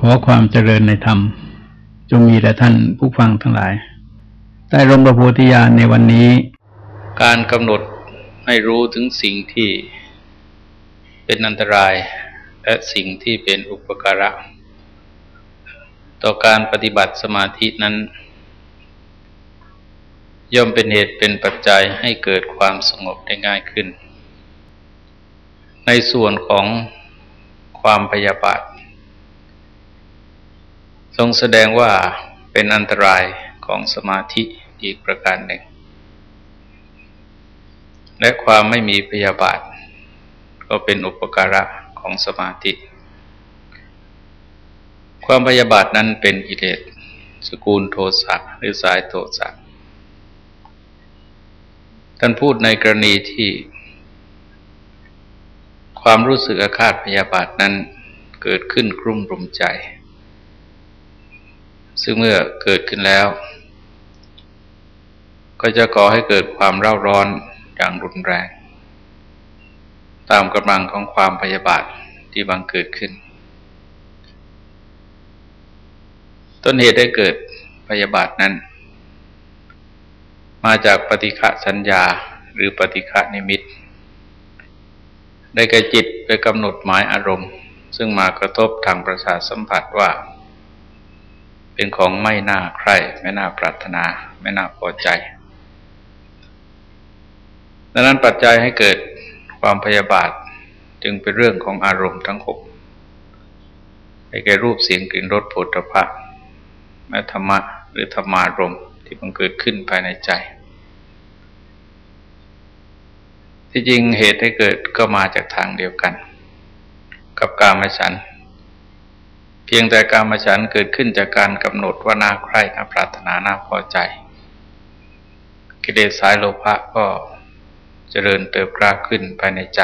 ขอความเจริญในธรรม จงมีแด่ท่านผู้ฟังทั้งหลาย ใต้ร่มพระโพธิญาณในวันนี้ การกำหนดให้รู้ถึงสิ่งที่เป็นอันตราย และสิ่งที่เป็นอุปการะ ต่อการปฏิบัติสมาธินั้น ย่อมเป็นเหตุเป็นปัจจัยให้เกิดความสงบได้ง่ายขึ้น ในส่วนของความพยาบาท ทรงแสดงว่าเป็นอันตรายของสมาธิอีกประการหนึ่ง และความไม่มีพยาบาท ก็เป็นอุปการะของสมาธิ ความพยาบาทนั้นเป็นกิเลสสกุลโทสะหรือสายโทสะท่านพูดในกรณีที่ ความรู้สึกอาฆาตพยาบาทนั้นเกิดขึ้นกรุ่มรุมใจ ซึ่งเมื่อเกิดขึ้นแล้ว ก็จะก่อให้เกิดความเร่าร้อนอย่างรุนแรง ตามกำลังของความพยาบาทที่บังเกิดขึ้น ต้นเหตุได้เกิดพยาบาทนั้น มาจากปฏิฆะสัญญาหรือปฏิฆะนิมิต ได้แก่จิตไปกำหนดหมายอารมณ์ ซึ่งมากระทบทางประสาทสัมผัสว่า เป็นของไม่น่าใคร่ไม่น่าปรารถนา ไม่น่าพอใจ ดังนั้นปัจจัยให้เกิดความพยาบาทจึงเป็นเรื่องของอารมณ์ทั้งหกให้แก่รูปเสียงกลิ่นรสผลิภัณฑ์และธรรมะหรือธรรมารมที่มันเกิดขึ้นภายในใจ ที่จริงเหตุให้เกิดก็มาจากทางเดียวกัน กับการมฉันท เพียงแต่การมาฉันเกิดขึ้นจากการกำหนดว่าน่าใคร่น่าปรารถนาน่าพอใจ กิเลสสายโลภะก็เจริญเติบกล้าขึ้นภายในใจ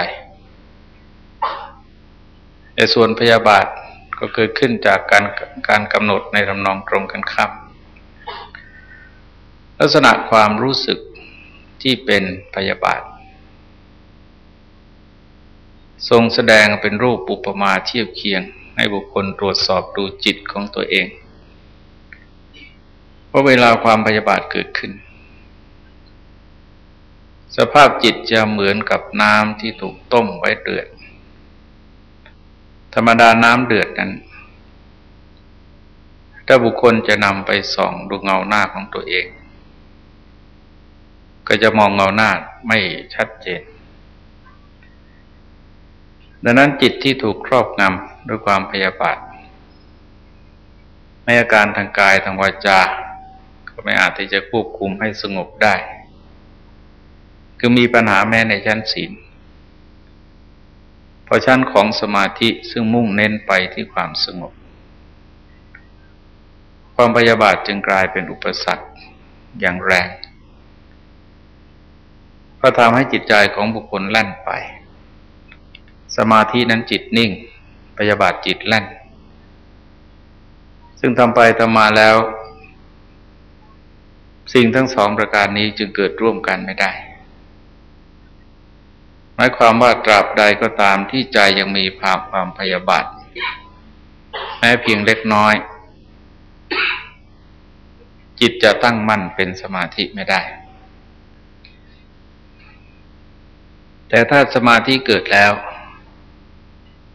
แต่ส่วนพยาบาทก็เกิดขึ้นจากการการกำหนดในลำนองตรงกันข้ามลักษณะความรู้สึกที่เป็นพยาบาท ทรงแสดงเป็นรูปปุปมาเทียบเคียง ให้บุคคลตรวจสอบดูจิตของตัวเองว่าะเวลาความพยาบาทเกิดขึ้น สภาพจิตจะเหมือนกับน้ำที่ถูกต้มไว้เดือด ธรรมดาน้ำเดือดนั้น ถ้าบุคคลจะนำไปส่องดูเงาหน้าของตัวเอง ก็จะมองเงาหน้าไม่ชัดเจน ดังนั้นจิตที่ถูกครอบงำด้วยความพยาบาทในอาการทางกายทางวาจา ก็ไม่อาจที่จะควบคุมให้สงบได้ คือมีปัญหาแม้ในชั้นศีลพอชั้นของสมาธิซึ่งมุ่งเน้นไปที่ความสงบ ความพยาบาทจึงกลายเป็นอุปสรรคอย่างแรง ก็ทำให้จิตใจของบุคคลแล่นไป สมาธินั้นจิตนิ่งพยาบาทจิตแล่น ซึ่งทำไปทำมาแล้ว สิ่งทั้งสองประการนี้จึงเกิดร่วมกันไม่ได้ หมายความว่าตราบใดก็ตามที่ใจยังมีภาพความพยาบาทแม้เพียงเล็กน้อย จิตจะตั้งมั่นเป็นสมาธิไม่ได้ แต่ถ้าสมาธิเกิดแล้ว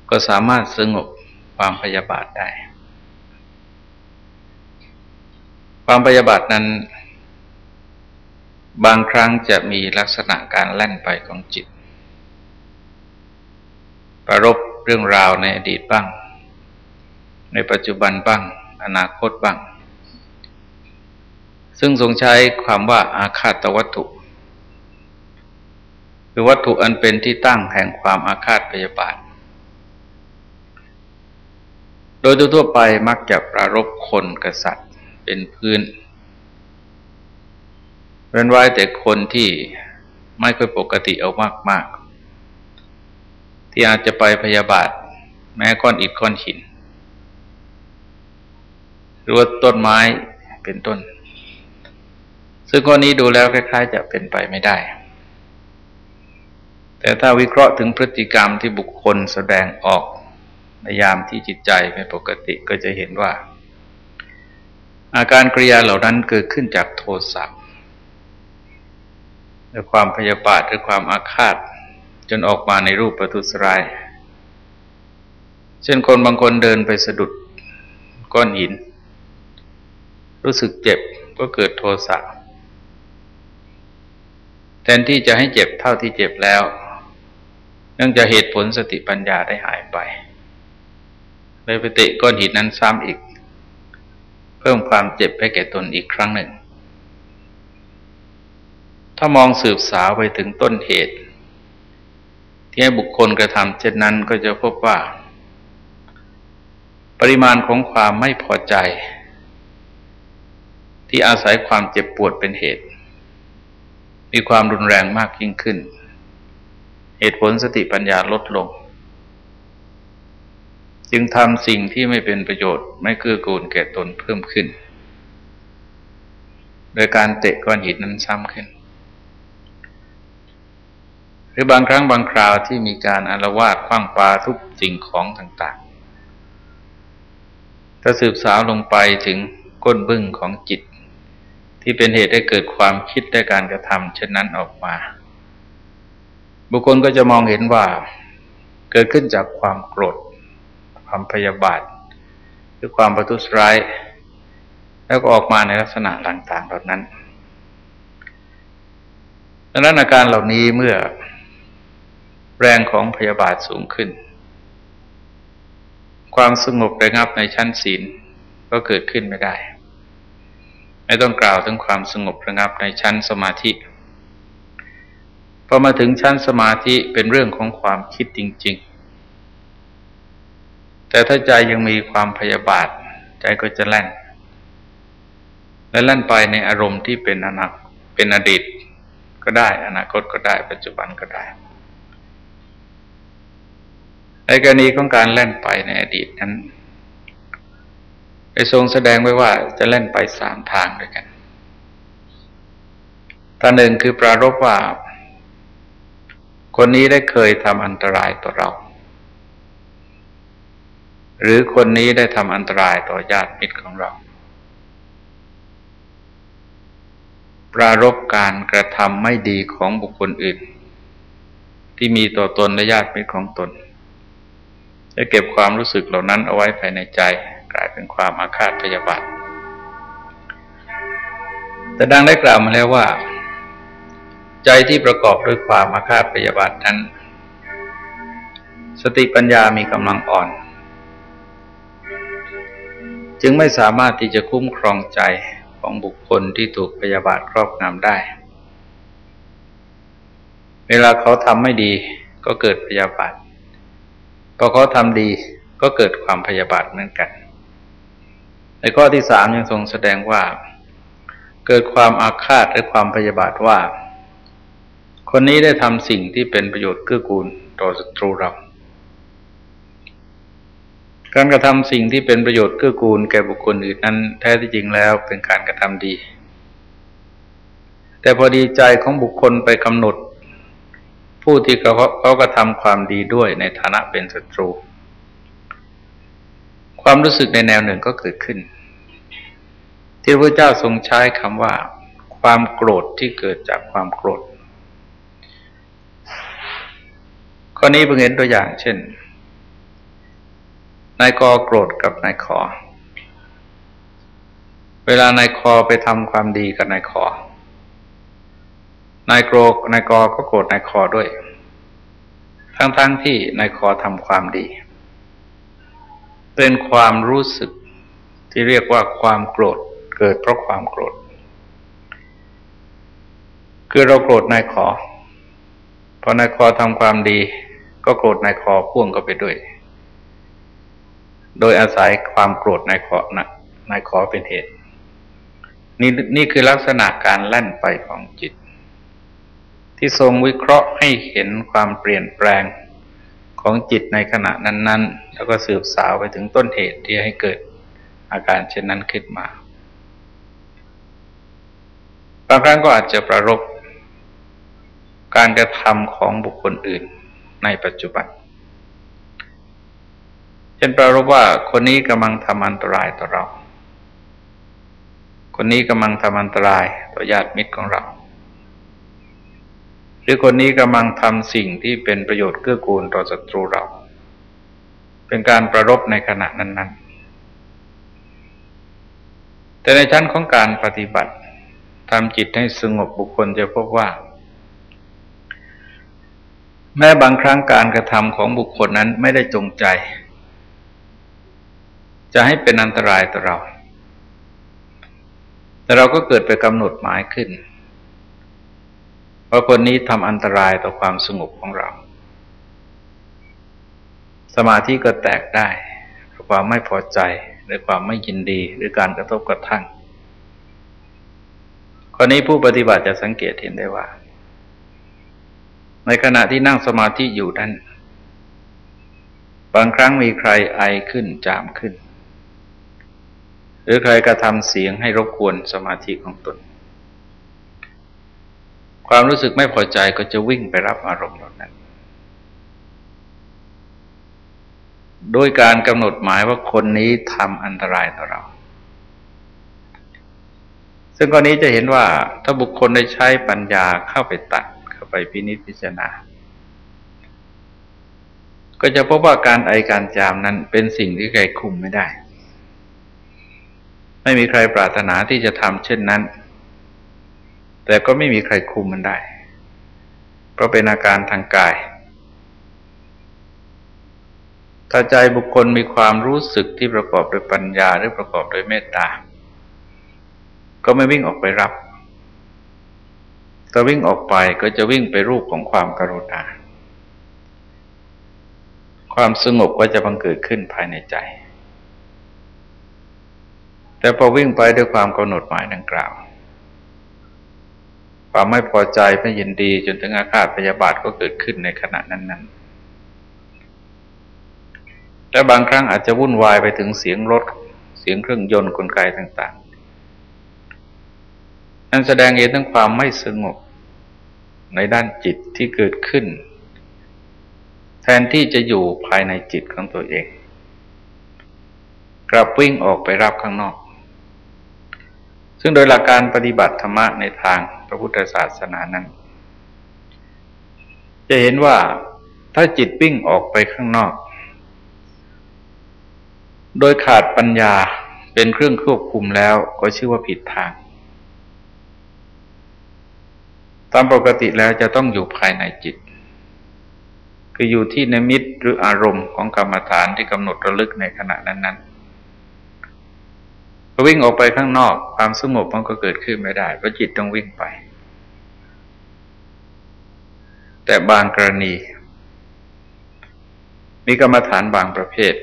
ก็สามารถสงบความพยาบาทได้ ความพยาบาทนั้น บางครั้งจะมีลักษณะการแล่นไปของจิต ประรบเรื่องราวในอดีตบ้าง ในปัจจุบันบ้าง อนาคตบ้าง ซึ่งทรงใช้ความว่าอาคาตวัตถุคือวัตถุอันเป็นที่ตั้งแห่งความอาฆาตพยาบาท โดยทั่วไปมักจะปรารบคนกษัตริย์เป็นพื้นเว้นไว้แต่คนที่ไม่ค่อยปกติเอามากมากที่อาจจะไปพยาบาท แม้ก้อนอิฐก้อนหินหรือว่าต้นไม้เป็นต้น ซึ่งข้อนี้ดูแล้วคล้าย ๆ จะเป็นไปไม่ได้ แต่ถ้าวิเคราะห์ถึงพฤติกรรมที่บุคคลแสดงออก ในในยามที่จิตใจไม่ปกติก็จะเห็นว่า อาการกริยาเหล่านั้นเกิดขึ้นจากโทสะหรือความพยาบาทหรือความอาฆาต จนออกมาในรูปประทุษร้าย เช่นคนบางคนเดินไปสะดุดก้อนหิน รู้สึกเจ็บก็เกิดโทสะแทนที่จะให้เจ็บเท่าที่เจ็บแล้ว เนื่องจากเหตุผลสติปัญญาได้หายไป เลยไปเตะก้อนหินนั้นซ้ำอีก เพิ่มความเจ็บให้แก่ตนอีกครั้งหนึ่ง ถ้ามองสืบสาวไปถึงต้นเหตุ ที่ให้บุคคลกระทำเช่นนั้นก็จะพบว่า ปริมาณของความไม่พอใจ ที่อาศัยความเจ็บปวดเป็นเหตุ มีความรุนแรงมากยิ่งขึ้น เหตุผลสติปัญญาลดลง จึงทำสิ่งที่ไม่เป็นประโยชน์ ไม่เกื้อกูลแก่ตนเพิ่มขึ้น โดยการเตะก้อนหินนั้นซ้ำขึ้น หรือบางครั้งบางคราวที่มีการอารวาสคว้างปลาทุบสิ่งของต่างๆ ถ้าสืบสาวลงไปถึงก้นบึ้งของจิต ที่เป็นเหตุให้เกิดความคิดและการกระทำเช่นนั้นออกมา บุคคลก็จะมองเห็นว่า เกิดขึ้นจากความโกรธ ความพยาบาทหรือความประทุษร้าย แล้วก็ออกมาในลักษณะต่างๆเหล่านั้นดังนั้นอาการเหล่านี้เมื่อแรงของพยาบาทสูงขึ้น ความสงบระงับในชั้นศีลก็เกิดขึ้นไม่ได้ ไม่ต้องกล่าวถึงความสงบระงับในชั้นสมาธิพอมาถึงชั้นสมาธิเป็นเรื่องของความคิดจริง แต่ถ้าใจยังมีความพยาบาท ใจก็จะแล่น และแล่นไปในอารมณ์ที่เป็นอนาคเป็นอดีตก็ได้ อนาคตก็ได้ ปัจจุบันก็ได้ ในกรณีของการแล่นไปในอดีตนั้นได้ทรงแสดงไว้ว่าจะเล่นไปสามทางด้วยกันทางหนึ่งคือปรารบว่า คนนี้ได้เคยทำอันตรายต่อเรา หรือคนนี้ได้ทำอันตรายต่อญาติมิตรของเรา ปรารบการกระทำไม่ดีของบุคคลอื่น ที่มีต่อตนและญาติมิตรของตนจะเก็บความรู้สึกเหล่านั้นเอาไว้ภายในใจ กลายเป็นความอาฆาตพยาบาท แต่ดังได้กล่าวมาแล้วว่า ใจที่ประกอบด้วยความอาฆาตพยาบาทนั้น สติปัญญามีกำลังอ่อน จึงไม่สามารถที่จะคุ้มครองใจของบุคคลที่ถูกพยาบาทครอบงำได้ เวลาเขาทำไม่ดีก็เกิดพยาบาท พอเขาทำดีก็เกิดความพยาบาทเหมือนกัน ในข้อที่สามยังทรงแสดงว่า เกิดความอาฆาตและความพยาบาทว่า คนนี้ได้ทำสิ่งที่เป็นประโยชน์เกื้อกูลต่อศัตรูเรา การกระทำสิ่งที่เป็นประโยชน์เกื้อกูลแก่บุคคลอื่นนั้น แท้ที่จริงแล้วเป็นการกระทำดี แต่พอดีใจของบุคคลไปกำหนด ผู้ที่เขาเขากระทำความดีด้วยในฐานะเป็นศัตรู ความรู้สึกในแนวหนึ่งก็เกิดขึ้น ที่พระเจ้าทรงใช้คำว่า ความโกรธที่เกิดจากความโกรธข้อนี้เพิ่งเห็นตัวอย่างเช่น นายกอโกรธกับนายขอ เวลานายคอไปทำความดีกับนายขอนายโกรธนายกอก็โกรธนายคอด้วย ทั้งๆทที่นายคอทำความดี เป็นความรู้สึกที่เรียกว่าความโกรธเกิดเพราะความโกรธ คือเราโกรธนายขอพอนายคอทำความดี ก็โกรธนายคอพ่วงก็ไปด้วย โดยอาศัยความโกรธนายขอนนายขอเป็นเหตุ นี่นี่คือลักษณะการแล่นไปของจิต ที่ทรงวิเคราะห์ให้เห็นความเปลี่ยนแปลงของจิตในขณะนั้น ๆ แล้วก็สืบสาวไปถึงต้นเหตุที่ให้เกิดอาการเช่นนั้นขึ้นมาบางครั้งก็อาจจะประรบการกระทำของบุคคลอื่นในปัจจุบัน เช่นแปลว่าคนนี้กำลังทำอันตรายต่อเรา คนนี้กำลังทำอันตรายต่อญาติมิตรของเรา หรือคนนี้กำลังทำสิ่งที่เป็นประโยชน์เกื้อกูลต่อศัตรูเรา เป็นการประรบในขณะนั้น ๆ แต่ในชั้นของการปฏิบัติทำจิตให้สงบบุคคลจะพบว่า แม้บางครั้งการกระทำของบุคคลนั้นไม่ได้จงใจ จะให้เป็นอันตรายต่อเรา แต่เราก็เกิดไปกำหนดหมายขึ้นว่าคนนี้ทำอันตรายต่อความสงบของเรา สมาธิก็แตกได้ความไม่พอใจหรือความไม่ยินดีหรือการกระทบกระทั่งข้อนี้ผู้ปฏิบัติจะสังเกตเห็นได้ว่า ในขณะที่นั่งสมาธิอยู่นั้นบางครั้งมีใครไอขึ้นจามขึ้น หรือใครกระทำเสียงให้รบกวนสมาธิของตน ความรู้สึกไม่พอใจก็จะวิ่งไปรับอารมณ์เหล่านั้น โดยการกำหนดหมายว่าคนนี้ทำอันตรายต่อเรา ซึ่งกรณีจะเห็นว่าถ้าบุคคลได้ใช้ปัญญาเข้าไปตัดเข้าไปพินิจพิจารณาก็จะพบว่าการไอการจามนั้นเป็นสิ่งที่ใครคุมไม่ได้ ไม่มีใครปรารถนาที่จะทำเช่นนั้น แต่ก็ไม่มีใครคุมมันได้ เพราะเป็นอาการทางกาย ถ้าใจบุคคลมีความรู้สึกที่ประกอบด้วยปัญญาหรือประกอบด้วยเมตตา ก็ไม่วิ่งออกไปรับถ้าวิ่งออกไปก็จะวิ่งไปรูปของความกรุณา ความสงบก็จะบังเกิดขึ้นภายในใจ แต่พอวิ่งไปด้วยความกำหนดหมายดังกล่าว ความไม่พอใจไม่ยินดีจนถึงอาฆาตพยาบาทก็เกิดขึ้นในขณะนั้นๆและบางครั้งอาจจะวุ่นวายไปถึงเสียงรถ เสียงเครื่องยนต์กลไกต่างๆ นั่นแสดงเห็นทั้งความไม่สงบในด้านจิตที่เกิดขึ้น แทนที่จะอยู่ภายในจิตของตัวเอง กลับวิ่งออกไปรับข้างนอก ซึ่งโดยหลักการปฏิบัติธรรมะในทางพระพุทธศาสนานั้น จะเห็นว่าถ้าจิตวิ่งออกไปข้างนอก โดยขาดปัญญาเป็นเครื่องควบคุมแล้วก็ชื่อว่าผิดทาง ตามปกติแล้วจะต้องอยู่ภายในจิต คืออยู่ที่นมิตหรืออารมณ์ของกรรมฐานที่กำหนดระลึกในขณะนั้น พอวิ่งออกไปข้างนอก ความสงบมันก็เกิดขึ้นไม่ได้เพราะจิตต้องวิ่งไป แต่บางกรณี มีกรรมฐานบางประเภท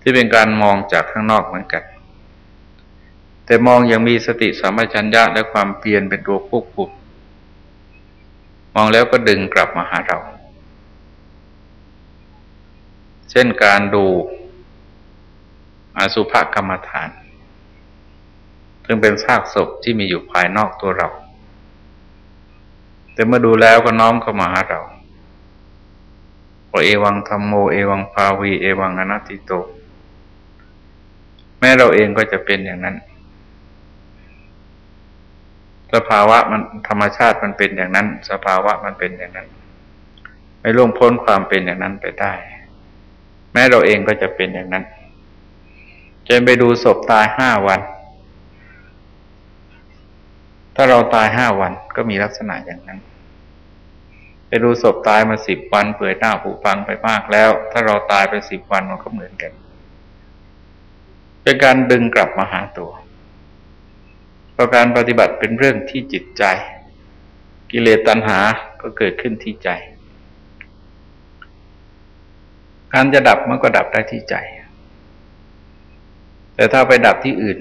ที่เป็นการมองจากข้างนอกเหมือนกัน แต่มองอย่างมีสติสัมปชัญญะและความเพียรเป็นตัวควบคุมมองแล้วก็ดึงกลับมาหาเรา เช่นการดู อาสุภกรรมฐาน ซึ่งเป็นซากศพที่มีอยู่ภายนอกตัวเรา แต่เมื่อดูแล้วก็น้อมเข้ามาหาเราเอวังธรรมโม เอวังภาวี เอวังอนัตติโต แม้เราเองก็จะเป็นอย่างนั้น สภาวะมันธรรมชาติมันเป็นอย่างนั้น สภาวะมันเป็นอย่างนั้น ไม่ล่วงพ้นความเป็นอย่างนั้นไปได้ แม้เราเองก็จะเป็นอย่างนั้น จนไปดูศพตายห้าวัน ถ้าเราตายห้าวันก็มีลักษณะอย่างนั้น ไปดูศพตายมาสิบวัน เปื่อยหน้าผุพังไปมากแล้ว ถ้าเราตายไปสิบวันมันก็เหมือนกัน เป็นการดึงกลับมาหาตัวเพราะการปฏิบัติเป็นเรื่องที่จิตใจ กิเลสตัณหาก็เกิดขึ้นที่ใจ การจะดับมันก็ดับได้ที่ใจ แต่ถ้าไปดับที่อื่น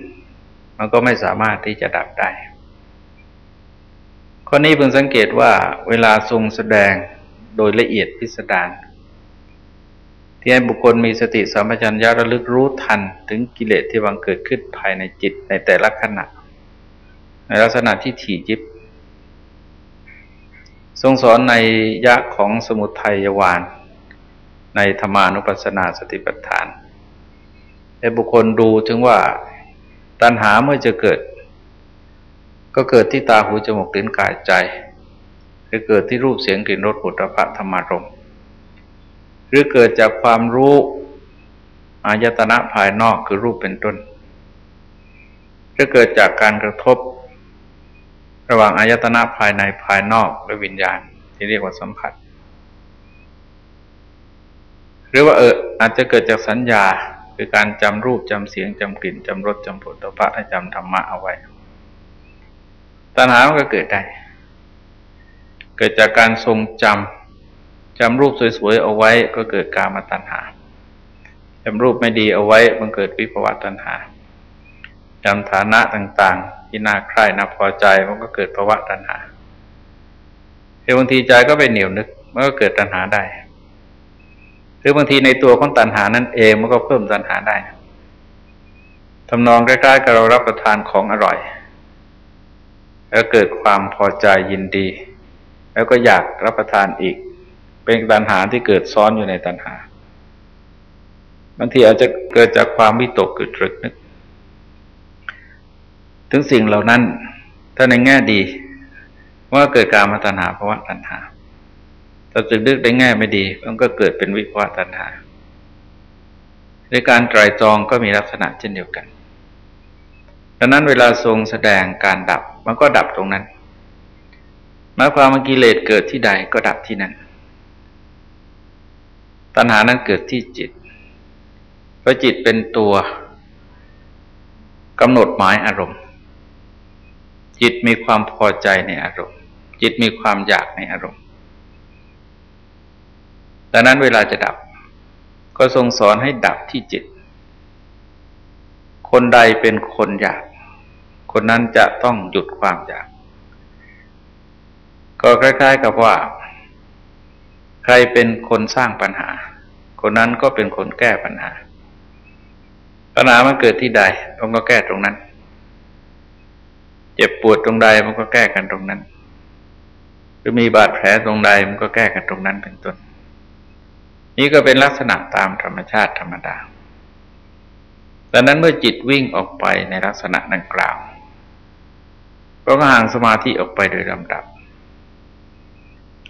มันก็ไม่สามารถที่จะดับได้ ข้อนี้เพิ่งสังเกตว่าเวลาทรงแสดงโดยละเอียดพิสดารที่ให้บุคคลมีสติสัมปชัญญะระลึกรู้ทันถึงกิเลสที่บังเกิดขึ้นภายในจิตในแต่ละขณะ ในลักษณะที่ถี่ยิบ ทรงสอนในยะของสมุทัยวาน ในธรรมานุปัสสนาสติปัฏฐาน ให้บุคคลดูถึงว่าตัณหาเมื่อจะเกิด ก็เกิดที่ตาหูจมูกลิ้นกายใจรือเกิดที่รูปเสียงกลิ่นรสผลิตภัณฑ์ธรรมารมหรือเกิดจากความรู้อายตนะภายนอกคือรูปเป็นต้นหรือเกิดจากการกระทบ ระหว่างอายตนะภายในภายนอกและวิญญาณ ที่เรียกว่าสัมผัส หรือว่าเอออาจจะเกิดจากสัญญา คือการจำรูปจำเสียงจำกลิ่นจำรสจำผลตภัณฑ์จำธรรมะเอาไว้ ตัณหามันก็เกิดได้ เกิดจากการทรงจำจำรูปสวยๆเอาไว้ก็เกิดกามาตัณหาจำรูปไม่ดีเอาไว้มันเกิดวิภวตัณหาจำฐานะต่างๆ ที่น่าใคร่น่าพอใจมันก็เกิดภาวะตัณหาหรือบางทีใจก็ไปเหนียวนึกมันก็เกิดตัณหาได้ หรือบางทีในตัวของตัณหานั่นเองมันก็เพิ่มตัณหาได้ทำนองใกล้ๆกับเรารับประทานของอร่อย แล้วเกิดความพอใจยินดี แล้วก็อยากรับประทานอีก เป็นตัณหาที่เกิดซ้อนอยู่ในตัณหาบางทีอาจจะเกิดจากความวิตกเกิดตรึกนึก ถึงสิ่งเหล่านั้น ถ้าในแง่ดี ว่าเกิดการมาตัณหาเพราะว่าตัณหา ถ้าจึกดึกในแง่ายไม่ดี มันก็เกิดเป็นวิภวะตัณหาในการไตรตรองก็มีลักษณะเช่นเดียวกันดังนั้นเวลาทรงแสดงการดับมันก็ดับตรงนั้นหมายความว่ากิเลสเกิดที่ใดก็ดับที่นั่นตัณหานั้นเกิดที่จิต เพราะจิตเป็นตัวกำหนดหมายอารมณ์ จิตมีความพอใจในอารมณ์ จิตมีความอยากในอารมณ์ ดังนั้นเวลาจะดับ ก็ทรงสอนให้ดับที่จิต คนใดเป็นคนอยาก คนนั้นจะต้องหยุดความอยาก ก็คล้ายๆกับว่า ใครเป็นคนสร้างปัญหา คนนั้นก็เป็นคนแก้ปัญหา ปัญหามันเกิดที่ใดมันก็แก้ตรงนั้น เจ็บปวดตรงใดมันก็แก้กันตรงนั้นหรือมีบาดแผลตรงใดมันก็แก้กันตรงนั้นเป็นต้น นี่ก็เป็นลักษณะตามธรรมชาติธรรมดาดังนั้นเมื่อจิตวิ่งออกไปในลักษณะดังกล่าว ก็ห่างสมาธิออกไปโดยลำดับ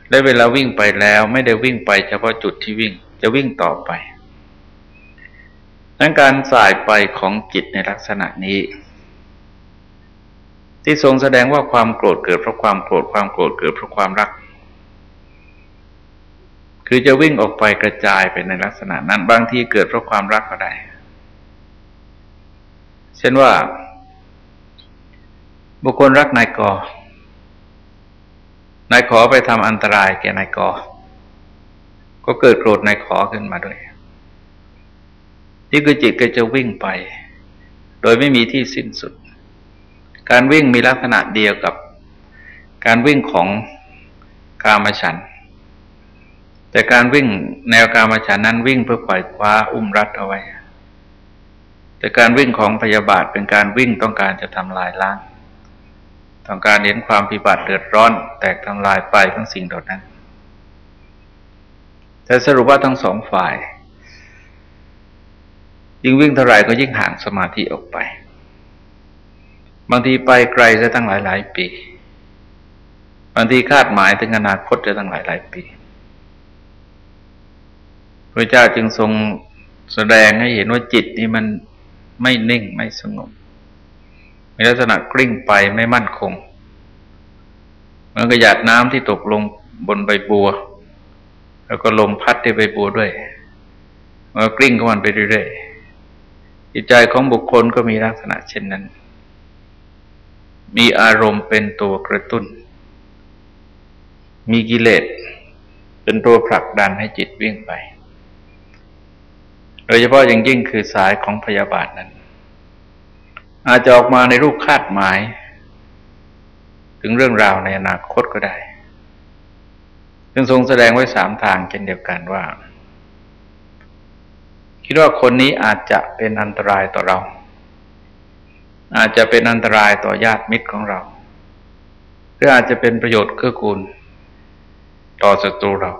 และเวลาวิ่งไปแล้วไม่ได้วิ่งไปเฉพาะจุดที่วิ่งจะวิ่งต่อไปดังการสายไปของจิตในลักษณะนี้ ที่ทรงแสดงว่าความโกรธเกิดเพราะความโกรธความโกรธเกิดเพราะความรัก คือจะวิ่งออกไปกระจายไปในลักษณะนั้น บางทีเกิดเพราะความรักก็ได้ เช่นว่า บุคคลรักนายกนายขอไปทำอันตรายแก่นายกอก็เกิดโกรธนายขอขึ้นมาด้วย นี่คือจิตก็จะวิ่งไป โดยไม่มีที่สิ้นสุด การวิ่งมีลักษณะเดียวกับ การวิ่งของกามฉัน แต่การวิ่งแนวกามาฉันนั้นวิ่งเพื่อปล่อยคว้าอุ้มรัดเอาไว้ แต่การวิ่งของพยาบาทเป็นการวิ่งต้องการจะทำลายล้าง ต้องการเห็นความพิบัติเดือดร้อน แตกทำลายไปทั้งสิ่งเหล่านั้น แต่สรุปว่าทั้งสองฝ่าย ยิ่งวิ่งเท่าไรก็ยิ่งห่างสมาธิออกไป บางทีไปไกลจะตั้งหลายหลายปี บางทีคาดหมายถึงอนาคตจะตั้งหลายหลายปี พระเจ้าจึงทรงแสดงให้เห็นว่าจิตนี้มันไม่นิ่งไม่สงบมีลักษณะกลิ้งไปไม่มั่นคงมันก็หยาดน้ำที่ตกลงบนใบบัว แล้วก็ลมพัดที่ใบบัวด้วยมันก็กลิ้งของมันไปเรื่อยๆจิตใจของบุคคลก็มีลักษณะเช่นนั้น มีอารมณ์เป็นตัวกระตุ้น มีกิเลสเป็นตัวผลักดันให้จิตวิ่งไป โดยเฉพาะอย่างยิ่งคือสายของพยาบาทนั้น อาจจะออกมาในรูปคาดหมาย ถึงเรื่องราวในอนาคตก็ได้ ซึ่งทรงแสดงไว้สามทางเช่นเดียวกันว่า คิดว่าคนนี้อาจจะเป็นอันตรายต่อเรา อาจจะเป็นอันตรายต่อญาติมิตรของเรา หรืออาจจะเป็นประโยชน์เกื้อกูล ต่อศัตรูเรา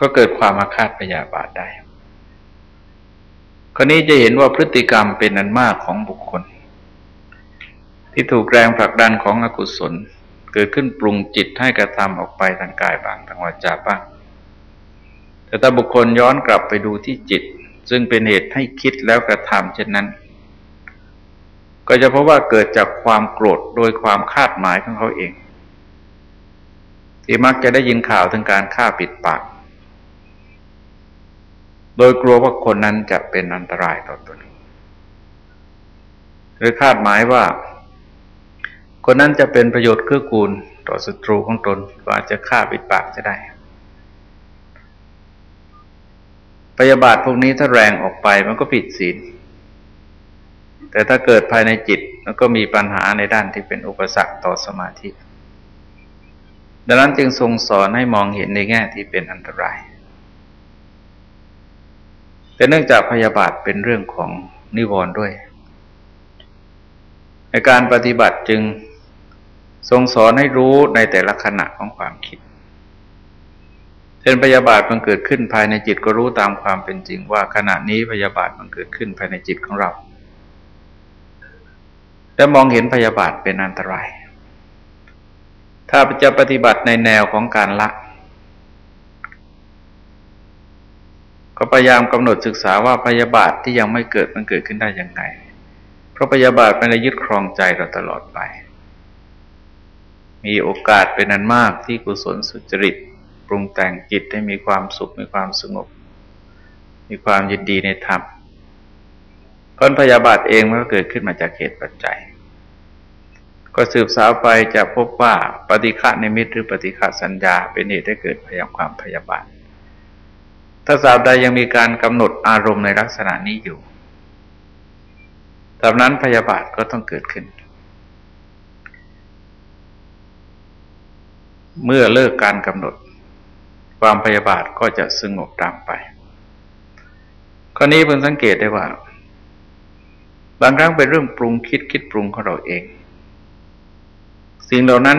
ก็เกิดความอาฆาตพยาบาทได้ คราวนี้จะเห็นว่าพฤติกรรมเป็นอันมากของบุคคล ที่ถูกแรงผลักดันของอกุศล เกิดขึ้นปรุงจิตให้กระทำออกไปทางกายบ้างทางวาจาบ้าง แต่ถ้าบุคคลย้อนกลับไปดูที่จิต ซึ่งเป็นเหตุให้คิดแล้วกระทำเช่นนั้น ก็จะพบว่าเกิดจากความโกรธโดยความคาดหมายของเขาเองที่มักจะได้ยินข่าวถึงการฆ่าปิดปาก โดยกลัวว่าคนนั้นจะเป็นอันตรายต่อตนหรือคาดหมายว่า คนนั้นจะเป็นประโยชน์เกื้อกูลต่อศัตรูของตนก็อาจจะฆ่าปิดปากจะได้พยาบาทพวกนี้ถ้าแรงออกไปมันก็ผิดศีล แต่ถ้าเกิดภายในจิตมันก็มีปัญหาในด้านที่เป็นอุปสรรคต่อสมาธิ ดังนั้นจึงทรงสอนให้มองเห็นในแง่ที่เป็นอันตราย แต่เนื่องจากพยาบาทเป็นเรื่องของนิวรณ์ด้วย ในการปฏิบัติจึงทรงสอนให้รู้ในแต่ละขณะของความคิดเช่นพยาบาทมันเกิดขึ้นภายในจิตก็รู้ตามความเป็นจริงว่าขณะนี้พยาบาทมันเกิดขึ้นภายในจิตของเรา และมองเห็นพยาบาทเป็นอันตราย ถ้าจะปฏิบัติในแนวของการละ ก็พยายามกำหนดศึกษาว่าพยาบาทที่ยังไม่เกิดมันเกิดขึ้นได้ยังไง เพราะพยาบาทไม่ได้ยึดครองใจเราตลอดไป มีโอกาสเป็นนันมากที่กุศลสุจริต ปรุงแต่งจิตให้มีความสุขมีความสงบ มีความยินดีในธรรมเพราะพยาบาทเองมันก็เกิดขึ้นมาจากเหตุปัจจัย ก็สืบสาวไปจะพบว่าปฏิฆะในมิตรหรือปฏิฆะสัญญาเป็นเหตุให้เกิดพยายามความพยาบาท ถ้าสาวใดยังมีการกำหนดอารมณ์ในลักษณะนี้อยู่ตอนนั้นพยาบาทก็ต้องเกิดขึ้น เมื่อเลิกการกำหนด ความพยาบาทก็จะสงบตามไปข้อนี้เพิ่งสังเกตได้ว่า บางครั้งเป็นเรื่องปรุงคิดคิดปรุงของเราเอง สิ่งเหล่านั้น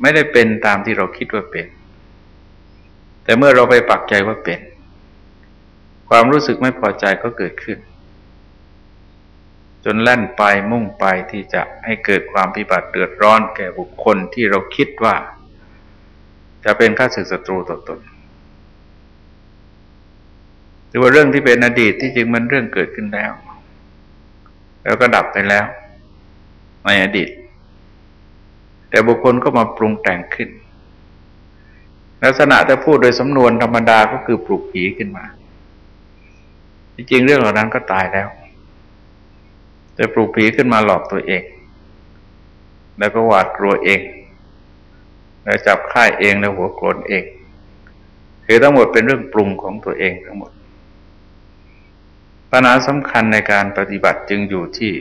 ไม่ได้เป็นตามที่เราคิดว่าเป็น แต่เมื่อเราไปปักใจว่าเป็น ความรู้สึกไม่พอใจก็เกิดขึ้น จนแล่นไปมุ่งไปที่จะให้เกิดความพิบัติเดือดร้อนแก่บุคคลที่เราคิดว่า จะเป็นข้าศึกศัตรูต่อตนหรือว่าเรื่องที่เป็นอดีตที่จริงมันเรื่องเกิดขึ้นแล้ว แล้วก็ดับไปแล้ว ในอดีต แต่บุคคลก็มาปรุงแต่งขึ้น ลักษณะถ้าพูดโดยสำนวนธรรมดาก็คือปลุกผีขึ้นมา จริงเรื่องเหล่านั้นก็ตายแล้ว แต่ปลุกผีขึ้นมาหลอกตัวเอง แล้วก็หวาดกลัวเอง แล้วจับค่ายเองแล้วหัวโกรนเองคือทั้งหมดเป็นเรื่องปรุงของตัวเองทั้งหมดปัญหาสำคัญในการปฏิบัติจึงอยู่ที่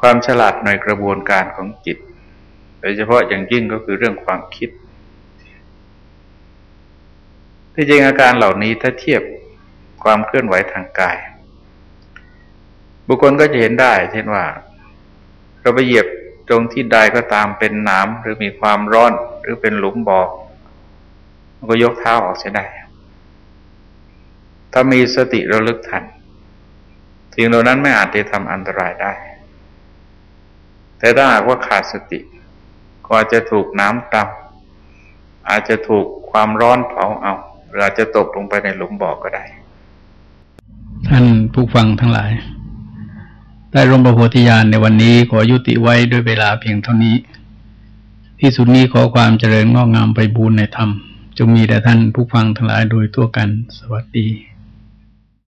ความฉลาดในกระบวนการของจิต โดยเฉพาะอย่างยิ่งก็คือเรื่องความคิดที่จริงอาการเหล่านี้ถ้าเทียบ ความเคลื่อนไหวทางกาย บุคคลก็จะเห็นได้ เช่นว่า เราไปเหยียบตรงที่ใดก็ตามเป็นน้ำหรือมีความร้อนหรือเป็นหลุมบ่อก็ยกเท้าออกเสียได้ ถ้ามีสติระลึกทันสิ่งเหล่านั้นไม่อาจจะทำอันตรายได้ แต่ถ้าหากว่าขาดสติ ก็อาจจะถูกน้ำตำอาจจะถูกความร้อนเผาเอาหรืออาจจะตกลงไปในหลุมบ่อก็ได้ ท่านผู้ฟังทั้งหลาย ได้ร่มประโพธิญาณในวันนี้ขอยุติไว้ด้วยเวลาเพียงเท่านี้ ที่สุดนี้ขอความเจริญงอกงามไปบูรณนธรรม จงมีแด่ท่านผู้ฟังทั้งหลายโดยทั่วกัน สวัสดี